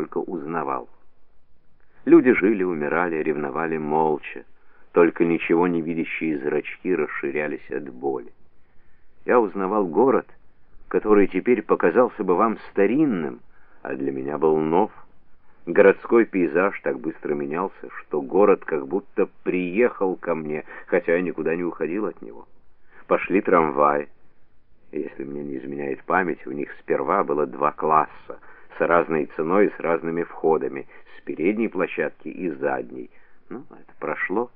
только узнавал. Люди жили, умирали, ревновали молча, только ничего не видящие зрачки расширялись от боли. Я узнавал город, который теперь показался бы вам старинным, а для меня был нов. Городской пейзаж так быстро менялся, что город как будто приехал ко мне, хотя я никуда не уходил от него. Пошли трамваи. Если мне не изменяет память, у них сперва было два класса, с разной ценой и с разными входами, с передней площадки и задней. Ну, это прошло.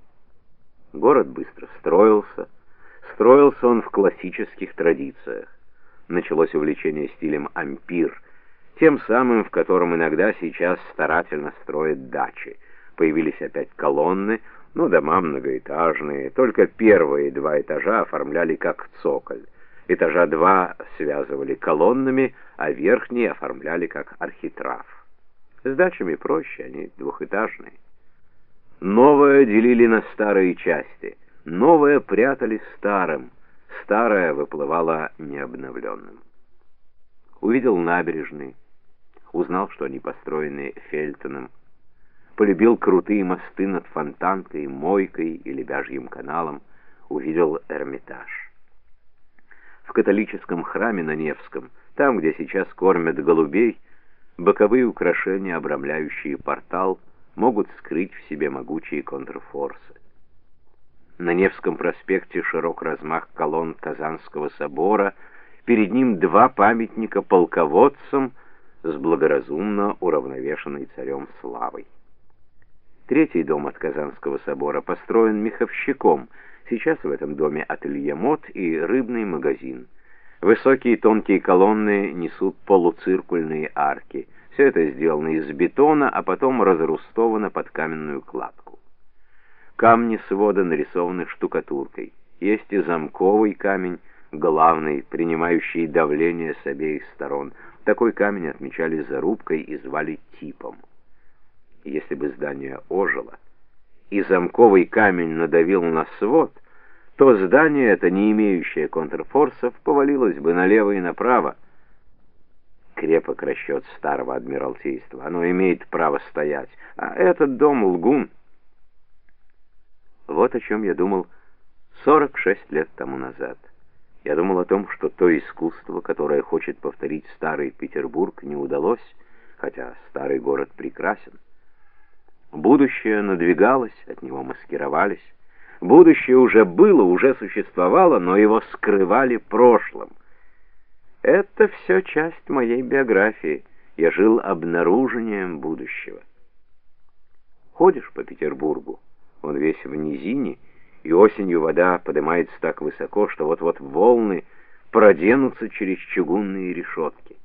Город быстро строился. Строился он в классических традициях. Началось увлечение стилем ампир, тем самым, в котором иногда сейчас старательно строят дачи. Появились опять колонны, но дома многоэтажные, только первые два этажа оформляли как цоколь. Этажа два связывали колоннами, а верхние оформляли как архитрав. С дачами проще, они двухэтажные. Новое делили на старые части, новое прятали старым, старое выплывало необновленным. Увидел набережные, узнал, что они построены Фельтоном, полюбил крутые мосты над Фонтанкой, Мойкой и Лебяжьим каналом, увидел Эрмитаж в католическом храме на Невском, там, где сейчас кормят голубей, боковые украшения, обрамляющие портал, могут скрыть в себе могучие контрфорсы. На Невском проспекте широк размах колонн Казанского собора, перед ним два памятника полководцам с благоразумно уравновешенной царем славой. Третий дом от Казанского собора построен меховщиком — Сейчас в этом доме ателье мод и рыбный магазин. Высокие тонкие колонны несут полуциркульные арки. Все это сделано из бетона, а потом разрустовано под каменную кладку. Камни свода нарисованы штукатуркой. Есть и замковый камень, главный, принимающий давление с обеих сторон. Такой камень отмечали зарубкой и звали типом. Если бы здание ожило, и замковый камень надавил на свод, то здание это, не имеющее контрфорсов, повалилось бы налево и направо. Крепок расчет старого адмиралтейства. Оно имеет право стоять. А этот дом — лгун. Вот о чем я думал 46 лет тому назад. Я думал о том, что то искусство, которое хочет повторить старый Петербург, не удалось, хотя старый город прекрасен. Будущее надвигалось, от него маскировались. Будущее уже было, уже существовало, но его скрывали прошлым. Это все часть моей биографии. Я жил обнаружением будущего. Ходишь по Петербургу, он весь в низине, и осенью вода поднимается так высоко, что вот-вот волны проденутся через чугунные решетки.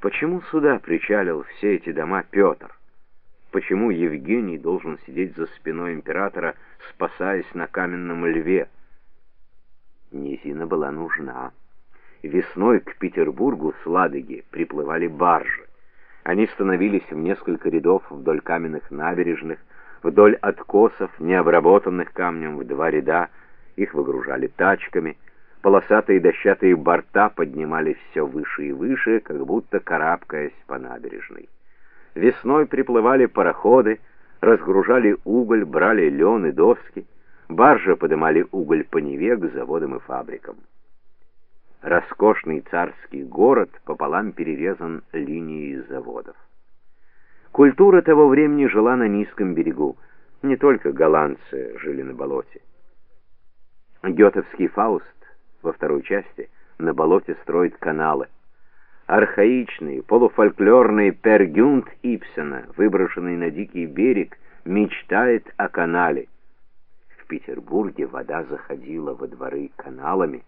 Почему сюда причалил все эти дома Петр? Почему Евгений должен сидеть за спиной императора, спасаясь на каменном льве. Низина была нужна. Весной к Петербургу с Ладоги приплывали баржи. Они становились в несколько рядов вдоль каменных набережных, вдоль откосов, необработанных камнем в два ряда. Их выгружали тачками. Полосатые дощатые борта поднимались все выше и выше, как будто карабкаясь по набережной. Весной приплывали пароходы, разгружали уголь, брали лен и доски, баржи подымали уголь по Неве к заводам и фабрикам. Роскошный царский город пополам перерезан линией заводов. Культура того времени жила на низком берегу. Не только голландцы жили на болоте. Гетовский Фауст во второй части на болоте строит каналы архаичный, полуфольклорный пергюнт Ипсена, выброшенный на дикий берег, мечтает о канале. В Петербурге вода заходила во дворы каналами.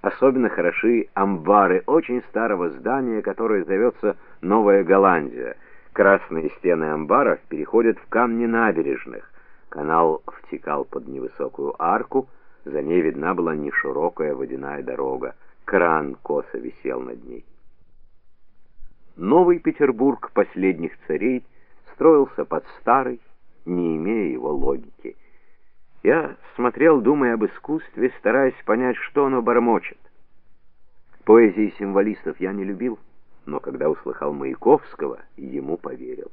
Особенно хороши амбары очень старого здания, которое зовется Новая Голландия. Красные стены амбаров переходят в камни набережных. Канал втекал под невысокую арку, за ней видна была неширокая водяная дорога. Кран косо висел над ней. Новый Петербург последних царей строился под старой, не имея его логики. Я смотрел, думая об искусстве, стараясь понять, что оно бормочет. Поэзии символистов я не любил, но когда услыхал Маяковского, ему поверил.